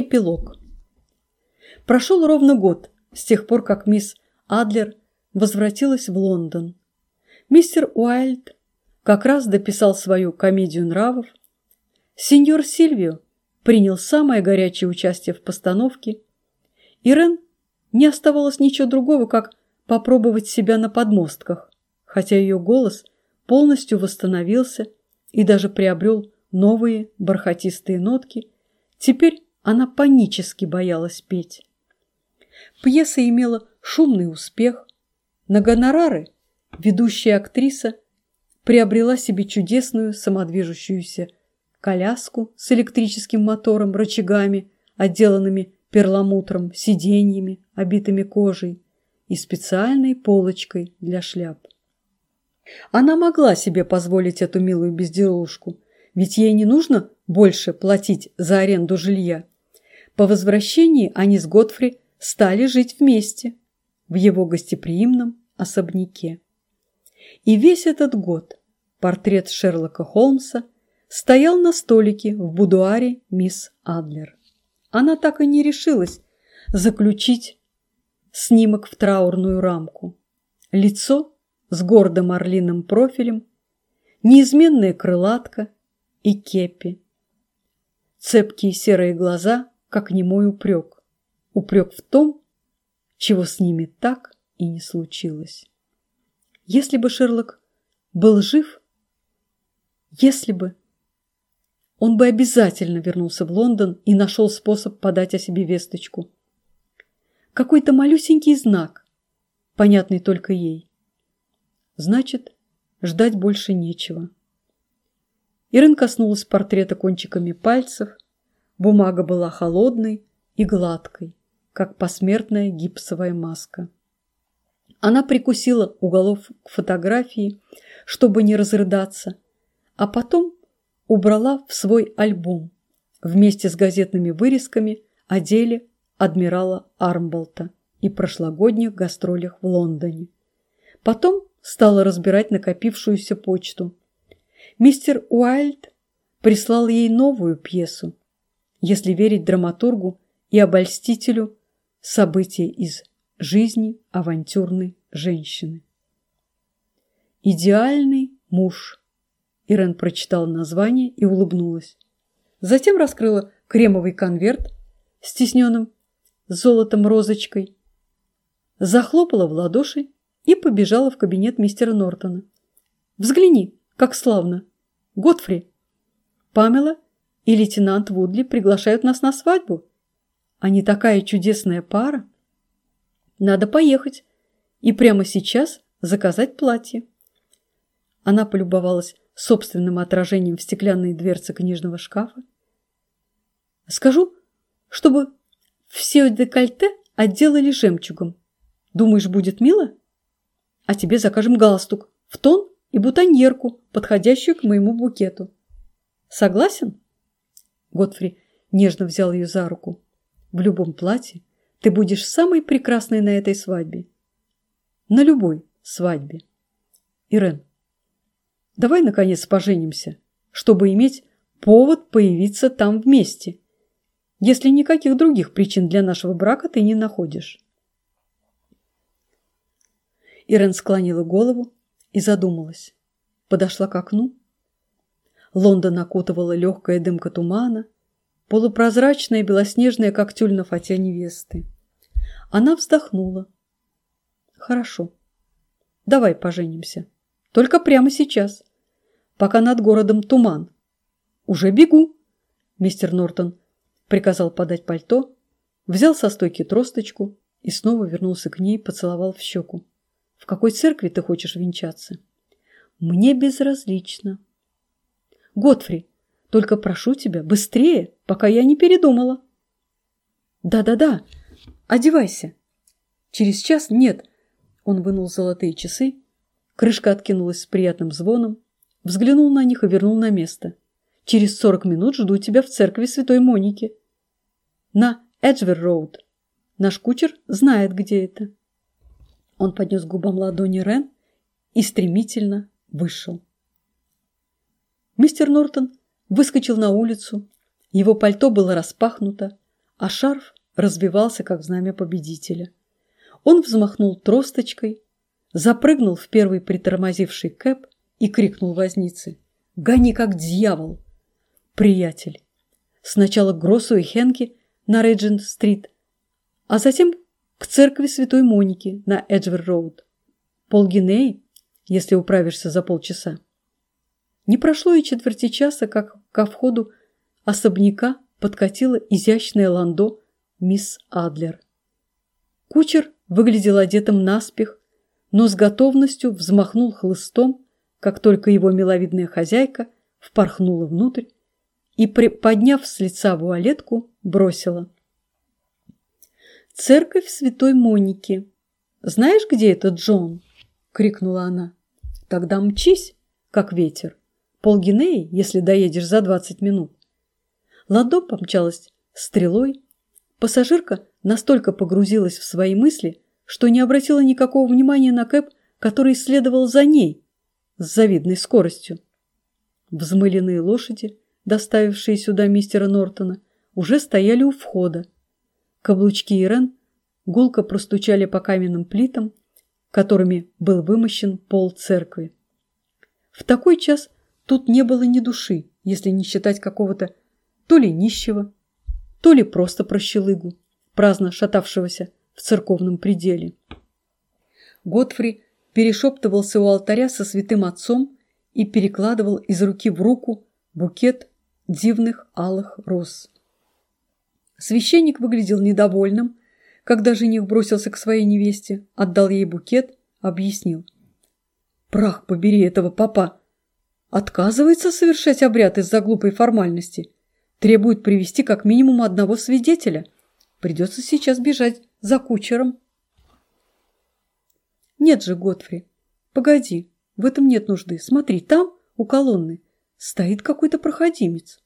Эпилог. Прошел ровно год с тех пор, как мисс Адлер возвратилась в Лондон. Мистер Уайльд как раз дописал свою комедию нравов. Сеньор Сильвио принял самое горячее участие в постановке. Ирен не оставалось ничего другого, как попробовать себя на подмостках, хотя ее голос полностью восстановился и даже приобрел новые бархатистые нотки. Теперь она панически боялась петь. Пьеса имела шумный успех. На гонорары ведущая актриса приобрела себе чудесную самодвижущуюся коляску с электрическим мотором, рычагами, отделанными перламутром, сиденьями, обитыми кожей и специальной полочкой для шляп. Она могла себе позволить эту милую безделушку, ведь ей не нужно больше платить за аренду жилья. По возвращении они с Готфри стали жить вместе в его гостеприимном особняке. И весь этот год портрет Шерлока Холмса стоял на столике в будуаре мисс Адлер. Она так и не решилась заключить снимок в траурную рамку. Лицо с гордым орлиным профилем, неизменная крылатка и кепи. Цепкие серые глаза, как немой упрек. Упрек в том, чего с ними так и не случилось. Если бы Шерлок был жив, если бы он бы обязательно вернулся в Лондон и нашел способ подать о себе весточку. Какой-то малюсенький знак, понятный только ей. Значит, ждать больше нечего. Ирен коснулась портрета кончиками пальцев. Бумага была холодной и гладкой, как посмертная гипсовая маска. Она прикусила уголов к фотографии, чтобы не разрыдаться, а потом убрала в свой альбом вместе с газетными вырезками о деле адмирала Армболта и прошлогодних гастролях в Лондоне. Потом стала разбирать накопившуюся почту. Мистер Уайльд прислал ей новую пьесу, если верить драматургу и обольстителю события из жизни авантюрной женщины. Идеальный муж Ирен прочитала название и улыбнулась. Затем раскрыла кремовый конверт с тисненным золотом розочкой, захлопала в ладоши и побежала в кабинет мистера Нортона. «Взгляни, как славно! Готфри! Памела и лейтенант Вудли приглашают нас на свадьбу. Они такая чудесная пара! Надо поехать и прямо сейчас заказать платье». Она полюбовалась собственным отражением в стеклянной дверце книжного шкафа. Скажу, чтобы все декольте отделали жемчугом. Думаешь, будет мило? А тебе закажем галстук в тон и бутоньерку, подходящую к моему букету. Согласен? Готфри нежно взял ее за руку. В любом платье ты будешь самой прекрасной на этой свадьбе. На любой свадьбе. Ирен, Давай, наконец, поженимся, чтобы иметь повод появиться там вместе, если никаких других причин для нашего брака ты не находишь. Ирен склонила голову и задумалась. Подошла к окну. Лондон окутывала легкая дымка тумана, полупрозрачная белоснежная, как тюль на фате невесты. Она вздохнула. «Хорошо. Давай поженимся. Только прямо сейчас пока над городом туман. Уже бегу. Мистер Нортон приказал подать пальто, взял со стойки тросточку и снова вернулся к ней, поцеловал в щеку. В какой церкви ты хочешь венчаться? Мне безразлично. Готфри, только прошу тебя, быстрее, пока я не передумала. Да-да-да, одевайся. Через час нет. Он вынул золотые часы, крышка откинулась с приятным звоном, Взглянул на них и вернул на место. «Через сорок минут жду тебя в церкви Святой Моники». «На Эджвер-Роуд. Наш кучер знает, где это». Он поднес губам ладони Рен и стремительно вышел. Мистер Нортон выскочил на улицу. Его пальто было распахнуто, а шарф развивался, как знамя победителя. Он взмахнул тросточкой, запрыгнул в первый притормозивший кэп и крикнул вознице «Гони, как дьявол!» «Приятель!» Сначала к Гроссу и Хенке на Реджент-стрит, а затем к церкви Святой Моники на Эджвер-роуд. Полгинеи, если управишься за полчаса. Не прошло и четверти часа, как ко входу особняка подкатила изящное ландо мисс Адлер. Кучер выглядел одетым наспех, но с готовностью взмахнул хлыстом, как только его миловидная хозяйка впорхнула внутрь и, подняв с лица вуалетку, бросила. «Церковь Святой Моники. Знаешь, где это, Джон?» – крикнула она. «Тогда мчись, как ветер. Полгинеи, если доедешь за двадцать минут». Ладо помчалась стрелой. Пассажирка настолько погрузилась в свои мысли, что не обратила никакого внимания на Кэп, который следовал за ней с завидной скоростью. Взмыленные лошади, доставившие сюда мистера Нортона, уже стояли у входа. Каблучки Ирен гулко простучали по каменным плитам, которыми был вымощен пол церкви. В такой час тут не было ни души, если не считать какого-то то ли нищего, то ли просто прощелыгу, праздно шатавшегося в церковном пределе. Готфри перешептывался у алтаря со святым отцом и перекладывал из руки в руку букет дивных алых роз. Священник выглядел недовольным, когда жених бросился к своей невесте, отдал ей букет, объяснил. «Прах побери этого папа! Отказывается совершать обряд из-за глупой формальности. Требует привести как минимум одного свидетеля. Придется сейчас бежать за кучером. Нет же, Готфри. Погоди, в этом нет нужды. Смотри, там, у колонны, стоит какой-то проходимец.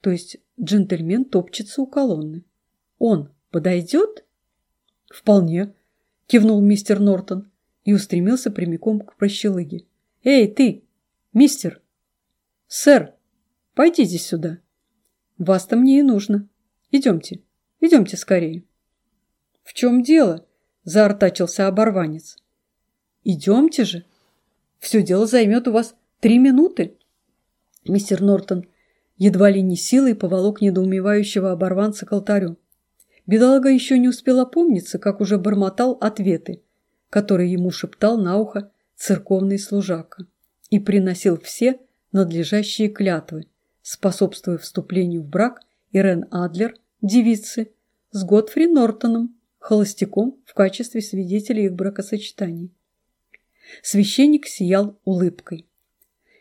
То есть джентльмен топчется у колонны. Он подойдет? Вполне, кивнул мистер Нортон и устремился прямиком к прощелыге. Эй, ты, мистер! Сэр, пойдите сюда. Вас-то мне и нужно. Идемте, идемте скорее. В чем дело? Заортачился оборванец. Идемте же. Все дело займет у вас три минуты. Мистер Нортон едва ли не силой поволок недоумевающего оборванца к алтарю. Бедолага еще не успел опомниться, как уже бормотал ответы, которые ему шептал на ухо церковный служака, и приносил все надлежащие клятвы, способствуя вступлению в брак Ирен Адлер, девицы, с Готфри Нортоном, холостяком в качестве свидетеля их бракосочетаний. Священник сиял улыбкой.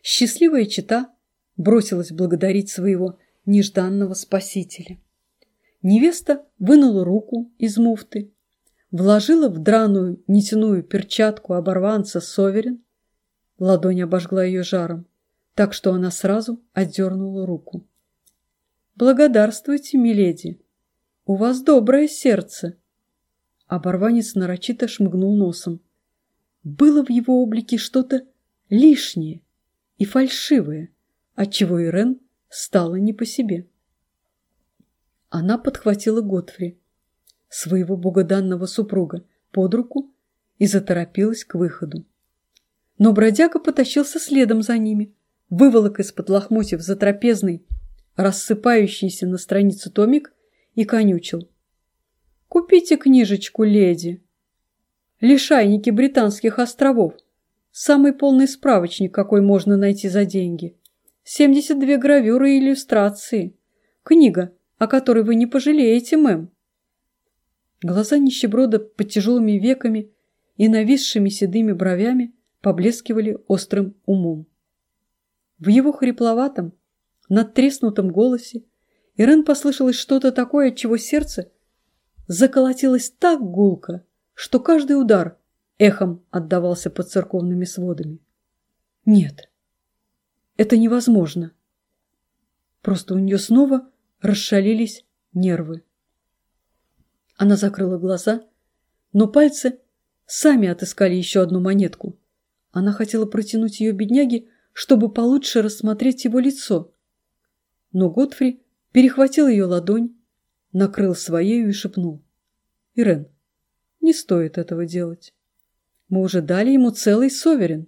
Счастливая чита бросилась благодарить своего нежданного спасителя. Невеста вынула руку из муфты, вложила в драную нитяную перчатку оборванца Соверин, ладонь обожгла ее жаром, так что она сразу отдернула руку. «Благодарствуйте, миледи! У вас доброе сердце!» Оборванец нарочито шмыгнул носом. Было в его облике что-то лишнее и фальшивое, отчего Ирен стала не по себе. Она подхватила Готфри, своего богоданного супруга, под руку и заторопилась к выходу. Но бродяга потащился следом за ними, выволок из-под лохмотьев затрапезный, рассыпающийся на странице томик и конючил. «Купите книжечку, леди!» «Лишайники британских островов!» Самый полный справочник, какой можно найти за деньги. 72 гравюры и иллюстрации. Книга, о которой вы не пожалеете, мэм. Глаза нищеброда под тяжелыми веками и нависшими седыми бровями поблескивали острым умом. В его хрипловатом, надтреснутом голосе Ирен послышалось что-то такое, от чего сердце заколотилось так гулко, что каждый удар эхом отдавался под церковными сводами. Нет, это невозможно. Просто у нее снова расшалились нервы. Она закрыла глаза, но пальцы сами отыскали еще одну монетку. Она хотела протянуть ее бедняге, чтобы получше рассмотреть его лицо. Но Готфри перехватил ее ладонь, накрыл своею и шепнул. «Ирен, не стоит этого делать. Мы уже дали ему целый соверен.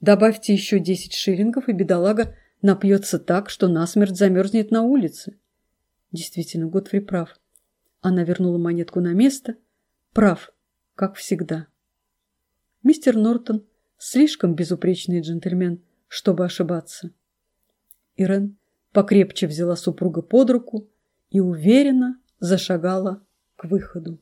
Добавьте еще десять шиллингов, и бедолага напьется так, что насмерть замерзнет на улице. Действительно, Готфри прав. Она вернула монетку на место. Прав, как всегда. Мистер Нортон слишком безупречный джентльмен, чтобы ошибаться. Ирен покрепче взяла супруга под руку и уверенно зашагала к выходу.